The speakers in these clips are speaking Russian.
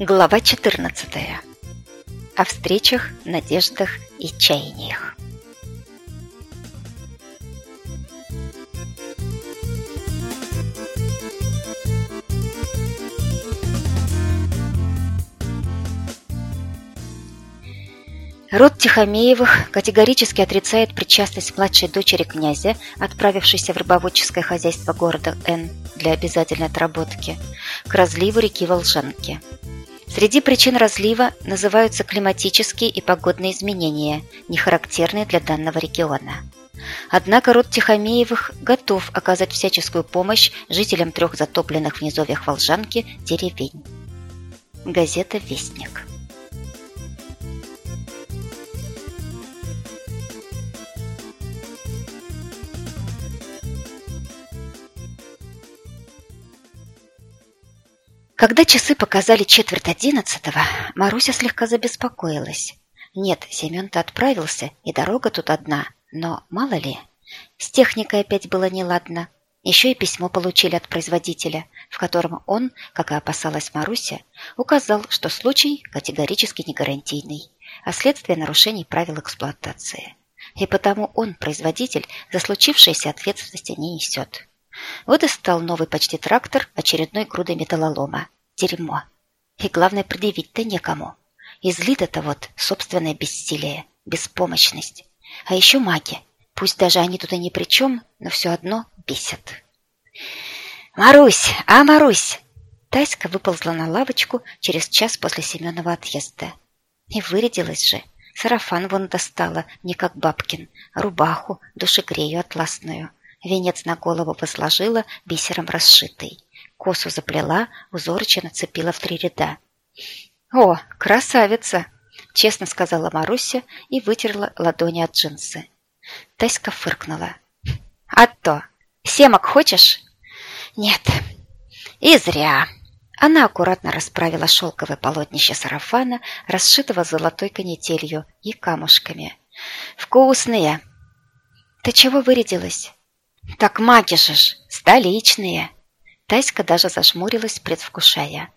Глава 14. О встречах, надеждах и чаяниях. Род Тихомеевых категорически отрицает причастность младшей дочери князя, отправившейся в рыбоводческое хозяйство города Н для обязательной отработки, к разливу реки Волжанки – Среди причин разлива называются климатические и погодные изменения, не характерные для данного региона. Однако род Тихомеевых готов оказать всяческую помощь жителям трех затопленных в низовьях Волжанки деревень. Газета «Вестник». Когда часы показали четверть одиннадцатого, Маруся слегка забеспокоилась. Нет, Семен-то отправился, и дорога тут одна, но мало ли. С техникой опять было неладно. Еще и письмо получили от производителя, в котором он, как и опасалась Маруся, указал, что случай категорически не гарантийный, а следствие нарушений правил эксплуатации. И потому он, производитель, за случившееся ответственности не несет. Вот и стал новый почти трактор очередной грудой металлолома. Дерьмо. И главное, предъявить-то некому. Излит это вот собственное бессилие, беспомощность. А еще маги. Пусть даже они тут и ни при чем, но все одно бесят. «Марусь! А, Марусь!» Тайска выползла на лавочку через час после Семенова отъезда. И вырядилась же. Сарафан вон достала, не как бабкин, рубаху, душегрею атласную. Венец на голову посложила, бисером расшитый. Косу заплела, узорче нацепила в три ряда. «О, красавица!» — честно сказала Маруся и вытерла ладони от джинсы. Таська фыркнула. «А то! Семок хочешь?» «Нет». «И зря!» Она аккуратно расправила шелковое полотнище сарафана, расшитого золотой канителью и камушками. «Вкусные!» «Ты чего вырядилась?» «Так маги же ж, столичные!» Таська даже зашмурилась, предвкушая.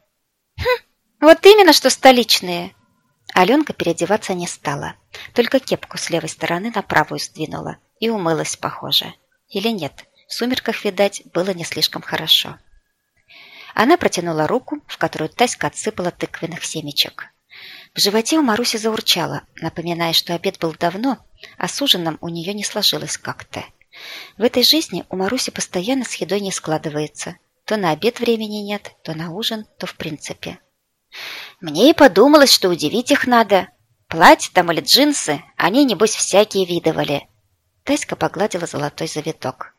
«Хм, вот именно, что столичные!» Аленка переодеваться не стала, только кепку с левой стороны на правую сдвинула и умылась, похоже. Или нет, в сумерках, видать, было не слишком хорошо. Она протянула руку, в которую Таська отсыпала тыквенных семечек. В животе у Маруси заурчало, напоминая, что обед был давно, а с ужином у нее не сложилось как-то. В этой жизни у Маруси постоянно с едой не складывается. То на обед времени нет, то на ужин, то в принципе. Мне и подумалось, что удивить их надо. Платье там или джинсы, они, небось, всякие видывали. Таська погладила золотой завиток.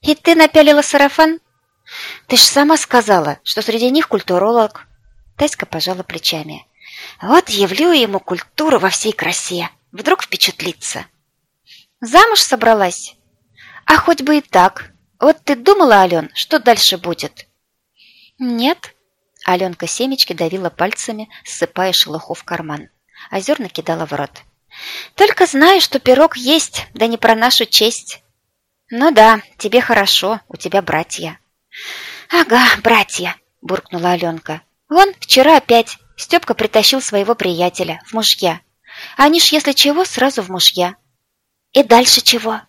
«И ты напялила сарафан?» «Ты ж сама сказала, что среди них культуролог». Таська пожала плечами. «Вот явлю ему культуру во всей красе. Вдруг впечатлится». «Замуж собралась?» А хоть бы и так. Вот ты думала, Ален, что дальше будет? Нет. Аленка семечки давила пальцами, ссыпая шелуху в карман. А зерна кидала в рот. Только знаю, что пирог есть, да не про нашу честь. Ну да, тебе хорошо, у тебя братья. Ага, братья, буркнула Аленка. Вон, вчера опять Степка притащил своего приятеля в мужья. Они ж, если чего, сразу в мужья. И дальше чего?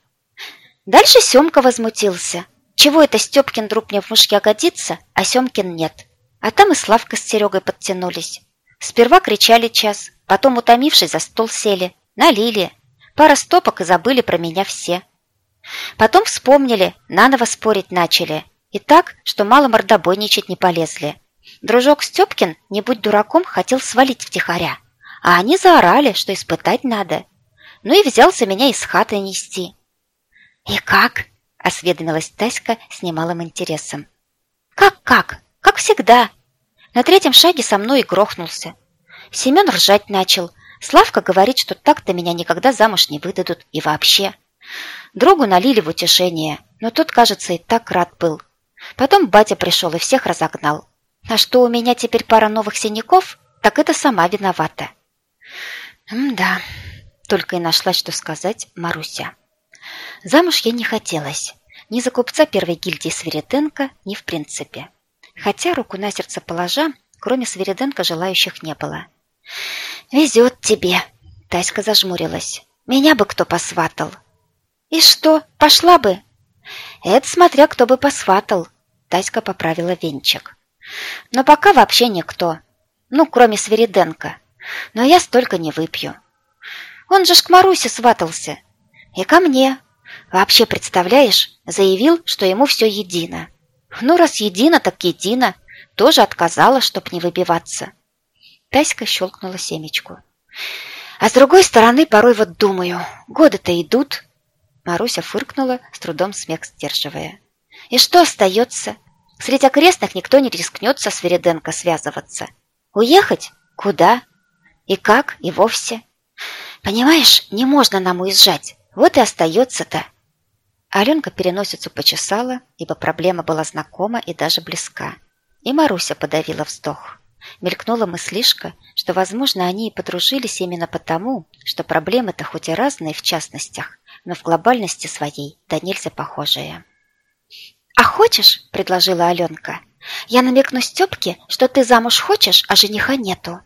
Дальше Семка возмутился. Чего это Степкин друг мне в мужья годится, а Семкин нет? А там и Славка с Серегой подтянулись. Сперва кричали час, потом, утомившись, за стол сели, налили. Пара стопок и забыли про меня все. Потом вспомнили, наново спорить начали. И так, что мало мордобойничать не полезли. Дружок Степкин, не будь дураком, хотел свалить втихаря. А они заорали, что испытать надо. Ну и взялся меня из хаты нести. «И как?» – осведомилась Таська с немалым интересом. «Как-как? Как всегда!» На третьем шаге со мной и грохнулся. Семен ржать начал. Славка говорит, что так-то меня никогда замуж не выдадут и вообще. Другу налили в утешение, но тот, кажется, и так рад был. Потом батя пришел и всех разогнал. А что у меня теперь пара новых синяков, так это сама виновата. «М-да», — только и нашла, что сказать Маруся. Замуж я не хотелось. Ни за купца первой гильдии Сверетенко, ни в принципе. Хотя, руку на сердце положа, Кроме Свириденко желающих не было. «Везет тебе!» — Таська зажмурилась. «Меня бы кто посватал!» «И что, пошла бы?» «Это смотря кто бы посватал!» Таська поправила венчик. «Но пока вообще никто. Ну, кроме Свириденко. Но я столько не выпью. Он же ж к Марусе сватался. И ко мне. Вообще, представляешь, заявил, что ему все едино. Ну, раз едино, так едино. Тоже отказала, чтоб не выбиваться. Таська щелкнула семечку. А с другой стороны, порой вот думаю, годы-то идут. Маруся фыркнула, с трудом смех сдерживая. И что остается? Среди окрестных никто не рискнет со Свериденко связываться. Уехать? Куда? И как? И вовсе. Понимаешь, не можно нам уезжать. Вот и остается-то. Аленка переносицу почесала, ибо проблема была знакома и даже близка. И Маруся подавила вздох. Мелькнула мыслишка, что, возможно, они и подружились именно потому, что проблемы-то хоть и разные в частностях, но в глобальности своей да нельзя похожие. «А хочешь?» – предложила Аленка. «Я намекну Степке, что ты замуж хочешь, а жениха нету.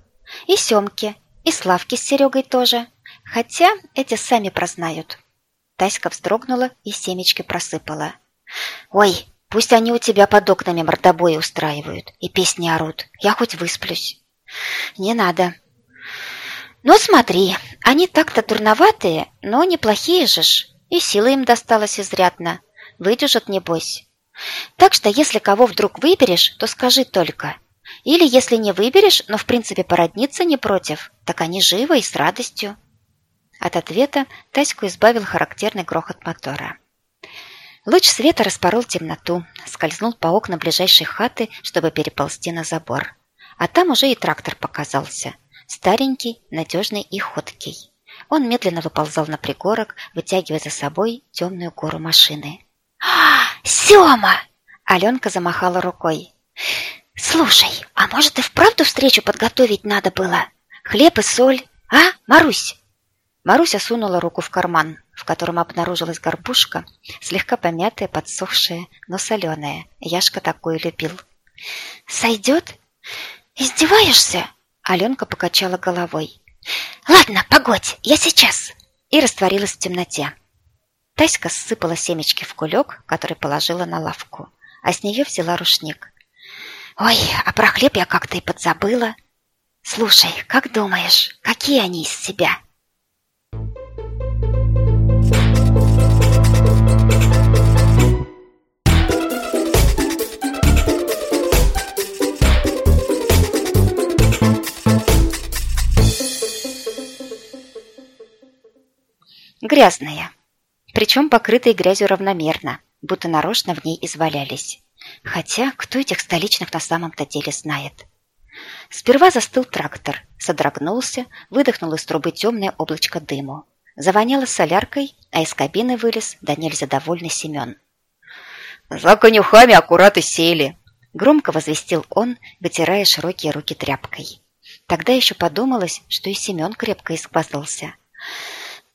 И Семке, и Славке с Серегой тоже. Хотя эти сами прознают». Таська вздрогнула и семечки просыпала. «Ой, пусть они у тебя под окнами мордобои устраивают и песни орут. Я хоть высплюсь». «Не надо». «Ну смотри, они так-то дурноватые, но неплохие же ж. И силы им досталось изрядно. Выдержат, небось. Так что, если кого вдруг выберешь, то скажи только. Или если не выберешь, но в принципе породниться не против, так они живы и с радостью. От ответа Таську избавил характерный грохот мотора. Луч света распорол темноту, скользнул по окнам ближайшей хаты, чтобы переползти на забор. А там уже и трактор показался. Старенький, надежный и ходкий. Он медленно выползал на пригорок, вытягивая за собой темную гору машины. «А, Сема!» Аленка замахала рукой. «Слушай, а может и вправду встречу подготовить надо было? Хлеб и соль, а, Марусь?» Маруся сунула руку в карман, в котором обнаружилась горбушка, слегка помятая, подсохшая, но соленая. Яшка такую любил. «Сойдет? Издеваешься?» Аленка покачала головой. «Ладно, погодь, я сейчас!» И растворилась в темноте. Таська сыпала семечки в кулек, который положила на лавку, а с нее взяла рушник. «Ой, а про хлеб я как-то и подзабыла. Слушай, как думаешь, какие они из себя?» Грязная, причем покрытые грязью равномерно, будто нарочно в ней извалялись. Хотя кто этих столичных на самом-то деле знает? Сперва застыл трактор, содрогнулся, выдохнул из трубы темное облачко дыму. Завоняло соляркой, а из кабины вылез да нельзя довольный Семен. «За конюхами аккурат и сели!» Громко возвестил он, вытирая широкие руки тряпкой. Тогда еще подумалось, что и Семен крепко исквазался.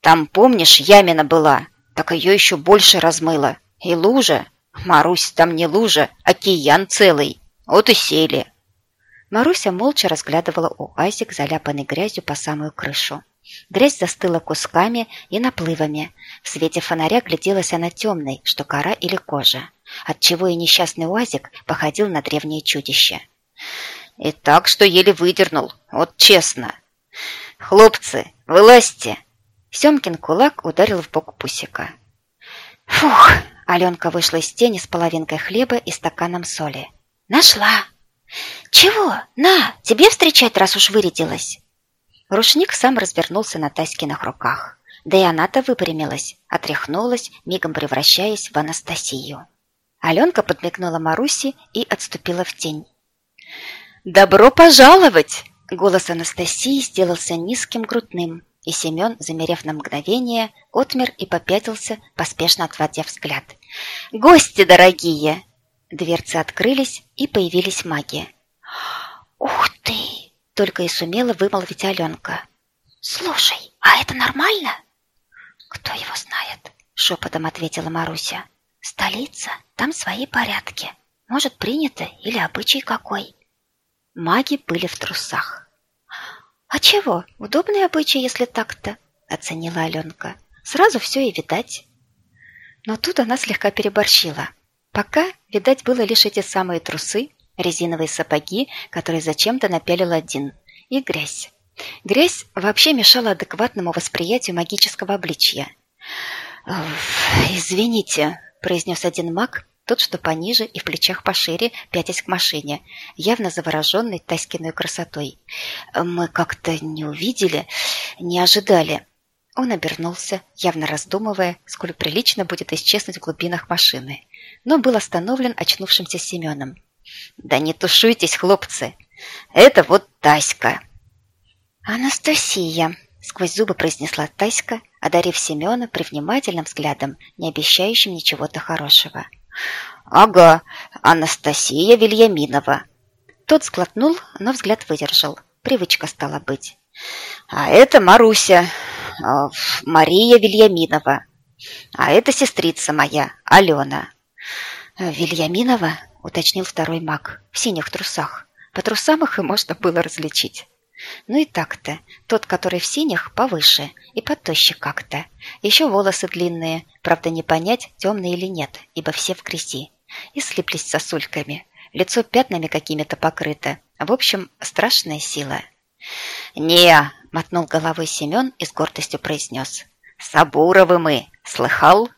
«Там, помнишь, ямина была, так ее еще больше размыло. И лужа. Марусь, там не лужа, а киян целый. Вот и сели!» Маруся молча разглядывала уазик, заляпанный грязью по самую крышу. Грязь застыла кусками и наплывами. В свете фонаря гляделась она темной, что кора или кожа, отчего и несчастный уазик походил на древнее чудище. «И так, что еле выдернул, вот честно. Хлопцы, вылазьте!» Семкин кулак ударил в бок Пусика. «Фух!» — Аленка вышла из тени с половинкой хлеба и стаканом соли. «Нашла!» «Чего? На, тебе встречать, раз уж вырядилась!» Рушник сам развернулся на Таськиных руках. Да и она-то выпрямилась, отряхнулась, мигом превращаясь в Анастасию. Аленка подмигнула Маруси и отступила в тень. «Добро пожаловать!» Голос Анастасии сделался низким, грудным, и Семен, замерев на мгновение, отмер и попятился, поспешно отводя взгляд. «Гости дорогие!» Дверцы открылись, и появились маги. «Ух ты!» Только и сумела вымолвить Аленка. «Слушай, а это нормально?» «Кто его знает?» Шепотом ответила Маруся. «Столица, там свои порядки. Может, принято или обычай какой». маги были в трусах. «А чего? Удобный обычай, если так-то», — оценила Аленка. «Сразу все и видать». Но тут она слегка переборщила. Пока, видать, было лишь эти самые трусы, резиновые сапоги, которые зачем-то напялил один, и грязь. Грязь вообще мешала адекватному восприятию магического обличья. «Извините», — произнес один маг, тот, что пониже и в плечах пошире, пятясь к машине, явно завороженный Таськиной красотой. «Мы как-то не увидели, не ожидали». Он обернулся, явно раздумывая, сколь прилично будет исчезнуть в глубинах машины, но был остановлен очнувшимся Семеном. «Да не тушуйтесь, хлопцы! Это вот Таська!» «Анастасия!» — сквозь зубы произнесла Таська, одарив Семена привнимательным взглядом, не обещающим ничего-то хорошего. «Ага, Анастасия Вильяминова!» Тот сглотнул, но взгляд выдержал. Привычка стала быть. «А это Маруся, а, Мария Вильяминова. А это сестрица моя, Алена». «Вильяминова?» — уточнил второй маг, в синих трусах. По трусам их и можно было различить. Ну и так-то. Тот, который в синих, повыше и потоще как-то. Еще волосы длинные, правда не понять, темные или нет, ибо все в грязи. И слиплись сосульками. Лицо пятнами какими-то покрыто. В общем, страшная сила. «Не!» — мотнул головой Семен и с гордостью произнес. «Сабуровы мы! Слыхал?»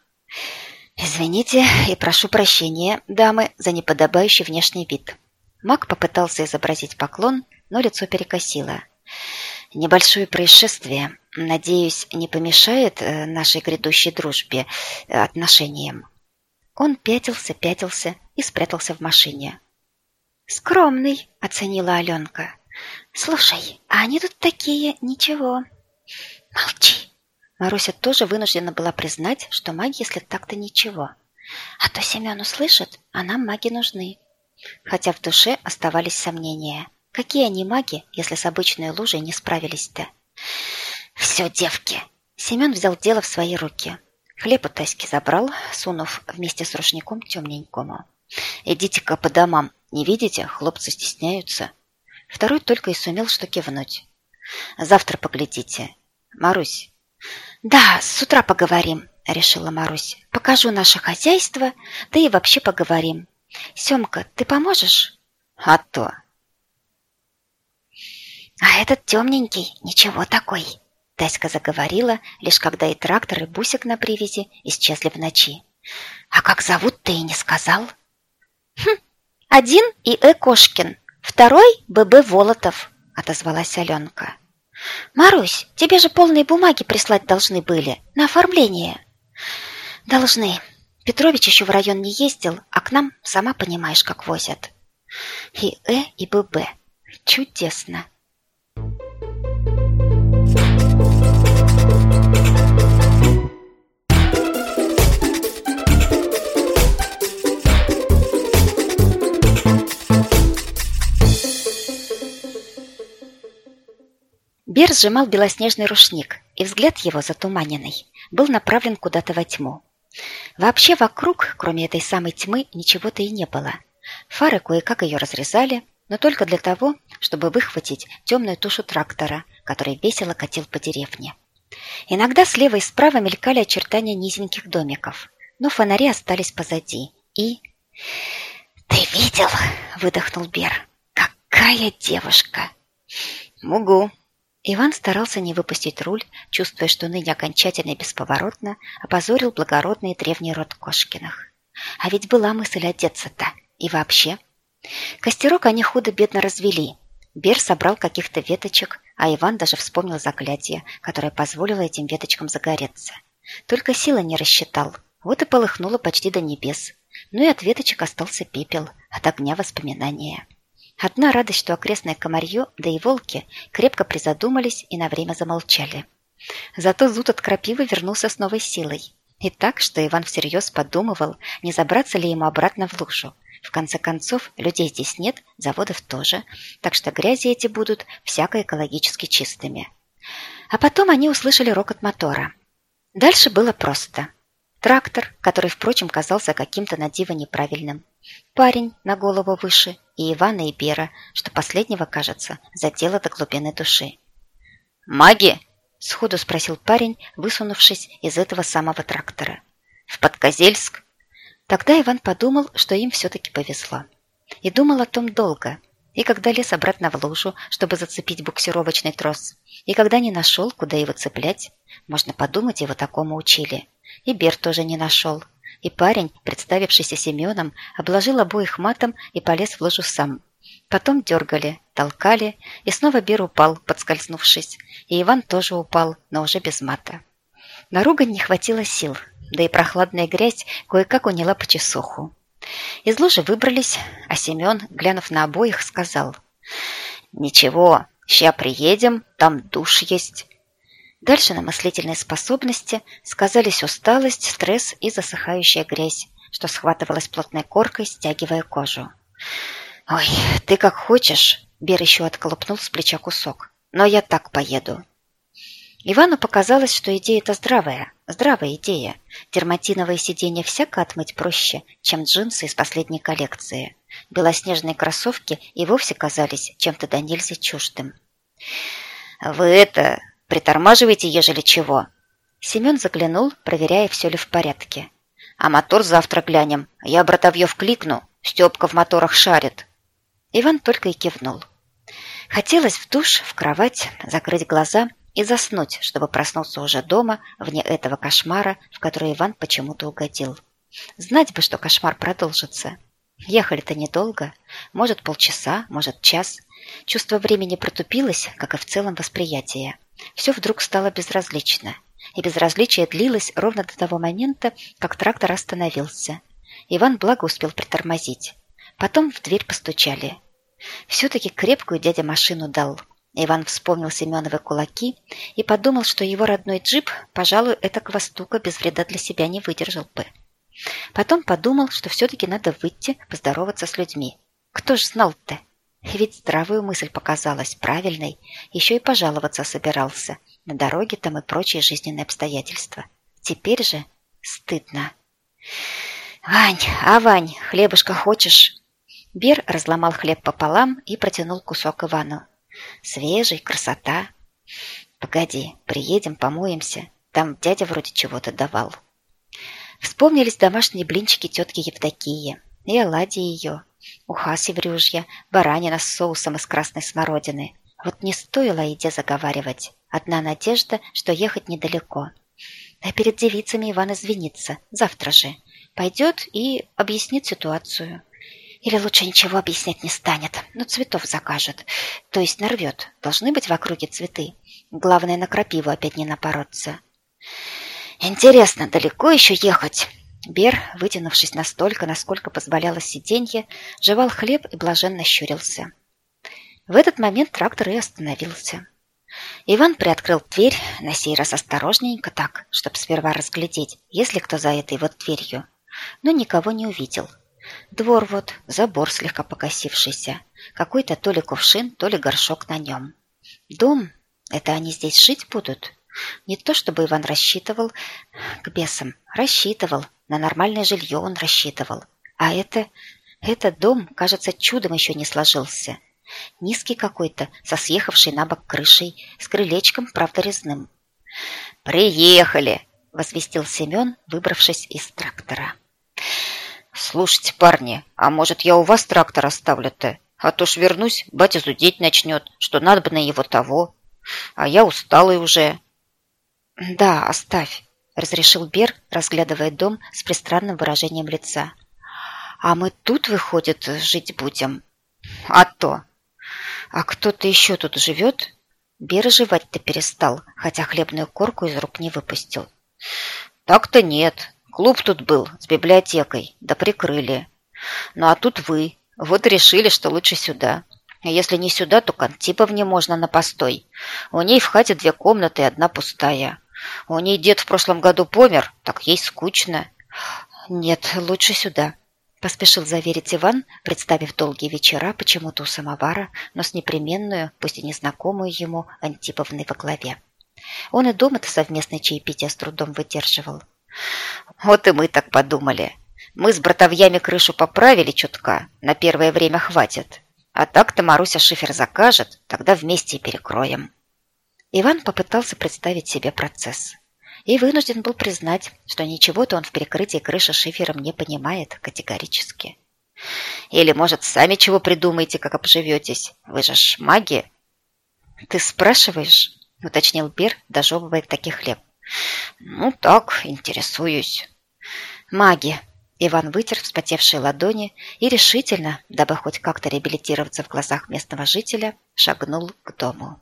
«Извините и прошу прощения, дамы, за неподобающий внешний вид». Маг попытался изобразить поклон, но лицо перекосило. Небольшое происшествие, надеюсь, не помешает э, нашей грядущей дружбе, э, отношениям. Он пятился, пятился и спрятался в машине. «Скромный», — оценила Аленка. «Слушай, а они тут такие, ничего». «Молчи». Маруся тоже вынуждена была признать, что маги, если так-то ничего. А то Семен услышит, а нам маги нужны. Хотя в душе оставались сомнения. Какие они маги, если с обычной лужей не справились-то? Все, девки. Семен взял дело в свои руки. Хлеб у Таськи забрал, сунув вместе с рушником темненькому. «Идите-ка по домам. Не видите? Хлопцы стесняются». Второй только и сумел что кивнуть. «Завтра поглядите. Марусь». «Да, с утра поговорим», — решила Марусь. «Покажу наше хозяйство, да и вообще поговорим. Семка, ты поможешь?» «А то. «А этот темненький, ничего такой!» Таська заговорила, лишь когда и трактор, и бусик на привязи исчезли в ночи. «А как зовут, ты и не сказал?» «Хм, один И. Э. Кошкин, второй — Б.Б. Волотов», — отозвалась Аленка. «Марусь, тебе же полные бумаги прислать должны были, на оформление». «Должны. Петрович еще в район не ездил, а к нам, сама понимаешь, как возят». «И. Э. и Б.Б. Чудесно!» Бер сжимал белоснежный рушник, и взгляд его, затуманенный, был направлен куда-то во тьму. Вообще вокруг, кроме этой самой тьмы, ничего-то и не было. Фары кое-как ее разрезали, но только для того, чтобы выхватить темную тушу трактора, который весело катил по деревне. Иногда слева и справа мелькали очертания низеньких домиков, но фонари остались позади. И... «Ты видел?» — выдохнул Бер. «Какая девушка!» «Мугу!» Иван старался не выпустить руль, чувствуя, что ныне окончательно и бесповоротно опозорил благородный древний род Кошкиных. А ведь была мысль одеться-то. И вообще. Костерок они худо-бедно развели. Бер собрал каких-то веточек, а Иван даже вспомнил заклятие, которое позволило этим веточкам загореться. Только сила не рассчитал. Вот и полыхнуло почти до небес. Ну и от веточек остался пепел, от огня воспоминания. Одна радость, что окрестное комарье, да и волки крепко призадумались и на время замолчали. Зато зуд от крапивы вернулся с новой силой. И так, что Иван всерьез подумывал, не забраться ли ему обратно в лужу. В конце концов, людей здесь нет, заводов тоже, так что грязи эти будут всяко экологически чистыми. А потом они услышали рокот мотора. Дальше было просто. Трактор, который, впрочем, казался каким-то на диво неправильным. Парень на голову выше и Ивана и Бера, что последнего, кажется, задело до глубины души. «Маги?» – сходу спросил парень, высунувшись из этого самого трактора. «В Подкозельск?» Тогда Иван подумал, что им все-таки повезло. И думал о том долго. И когда лез обратно в лужу, чтобы зацепить буксировочный трос, и когда не нашел, куда его цеплять, можно подумать, его такому учили. И Бер тоже не нашел. И парень, представившийся Семеном, обложил обоих матом и полез в лужу сам. Потом дергали, толкали, и снова Бер упал, подскользнувшись. И Иван тоже упал, но уже без мата. На ругань не хватило сил, да и прохладная грязь кое-как уняла по часуху. Из лужи выбрались, а Семен, глянув на обоих, сказал «Ничего, ща приедем, там душ есть». Дальше на мыслительные способности сказались усталость, стресс и засыхающая грязь, что схватывалась плотной коркой, стягивая кожу. «Ой, ты как хочешь!» Бер еще отколупнул с плеча кусок. «Но я так поеду». Ивану показалось, что идея-то здравая, здравая идея. Дерматиновые сиденья всяко отмыть проще, чем джинсы из последней коллекции. Белоснежные кроссовки и вовсе казались чем-то до чуждым. «Вы это, притормаживаете, ежели чего?» Семен заглянул, проверяя, все ли в порядке. «А мотор завтра глянем. Я братовьев кликну. Степка в моторах шарит». Иван только и кивнул. Хотелось в душ, в кровать, закрыть глаза и заснуть, чтобы проснуться уже дома, вне этого кошмара, в который Иван почему-то угодил. Знать бы, что кошмар продолжится. Ехали-то недолго, может полчаса, может час. Чувство времени протупилось, как и в целом восприятие. Все вдруг стало безразлично. И безразличие длилось ровно до того момента, как трактор остановился. Иван благо успел притормозить. Потом в дверь постучали. Все-таки крепкую дядя машину дал. Иван вспомнил Семеновы кулаки и подумал, что его родной джип, пожалуй, этого стука без вреда для себя не выдержал бы. Потом подумал, что все-таки надо выйти, поздороваться с людьми. Кто ж знал-то? Ведь здравую мысль показалась правильной, еще и пожаловаться собирался. На дороге там и прочие жизненные обстоятельства. Теперь же стыдно. «Вань, а, Вань, хлебушка хочешь?» Бер разломал хлеб пополам и протянул кусок Ивану. Свежий, красота. Погоди, приедем, помоемся. Там дядя вроде чего-то давал. Вспомнились домашние блинчики тетки Евдокии и оладьи ее, уха севрюжья, баранина с соусом из красной смородины. Вот не стоило еде заговаривать. Одна надежда, что ехать недалеко. А перед девицами Иван извинится. Завтра же. Пойдет и объяснит ситуацию. Или лучше ничего объяснять не станет, но цветов закажет. То есть нарвет. Должны быть в округе цветы. Главное, на крапиву опять не напороться. Интересно, далеко еще ехать? Бер, вытянувшись настолько, насколько позволяло сиденье, жевал хлеб и блаженно щурился. В этот момент трактор и остановился. Иван приоткрыл дверь, на сей раз осторожненько так, чтобы сперва разглядеть, есть ли кто за этой вот дверью, но никого не увидел. Двор вот, забор слегка покосившийся. Какой-то то ли кувшин, то ли горшок на нем. Дом? Это они здесь жить будут? Не то чтобы Иван рассчитывал к бесам. Рассчитывал. На нормальное жилье он рассчитывал. А это... Этот дом, кажется, чудом еще не сложился. Низкий какой-то, со съехавшей на бок крышей, с крылечком, правда, резным. «Приехали!» — возвестил Семен, выбравшись из трактора. «Слушайте, парни, а может, я у вас трактор оставлю-то? А то ж вернусь, батя зудеть начнет, что надо бы на его того. А я усталый уже». «Да, оставь», — разрешил Бер, разглядывая дом с пристранным выражением лица. «А мы тут, выходит, жить будем?» «А то!» «А кто-то еще тут живет?» Бер жевать-то перестал, хотя хлебную корку из рук не выпустил. «Так-то нет. Клуб тут был с библиотекой, да прикрыли. Ну а тут вы. Вот решили, что лучше сюда. А если не сюда, то к Антиповне можно на постой. У ней в хате две комнаты и одна пустая. У ней дед в прошлом году помер, так ей скучно. Нет, лучше сюда. Поспешил заверить Иван, представив долгие вечера почему-то у самовара, но с непременную, пусть и незнакомую ему, Антиповной во главе. Он и дома-то совместное чаепитие с трудом выдерживал. Вот и мы так подумали. Мы с братовьями крышу поправили чутка, на первое время хватит. А так-то Маруся шифер закажет, тогда вместе и перекроем». Иван попытался представить себе процесс и вынужден был признать, что ничего-то он в перекрытии крыши шифером не понимает категорически. «Или, может, сами чего придумаете, как обживетесь? Вы же ж маги!» «Ты спрашиваешь?» — уточнил Бер, дожевывая таких хлеб. «Ну так, интересуюсь». «Маги!» Иван вытер вспотевшие ладони и решительно, дабы хоть как-то реабилитироваться в глазах местного жителя, шагнул к дому.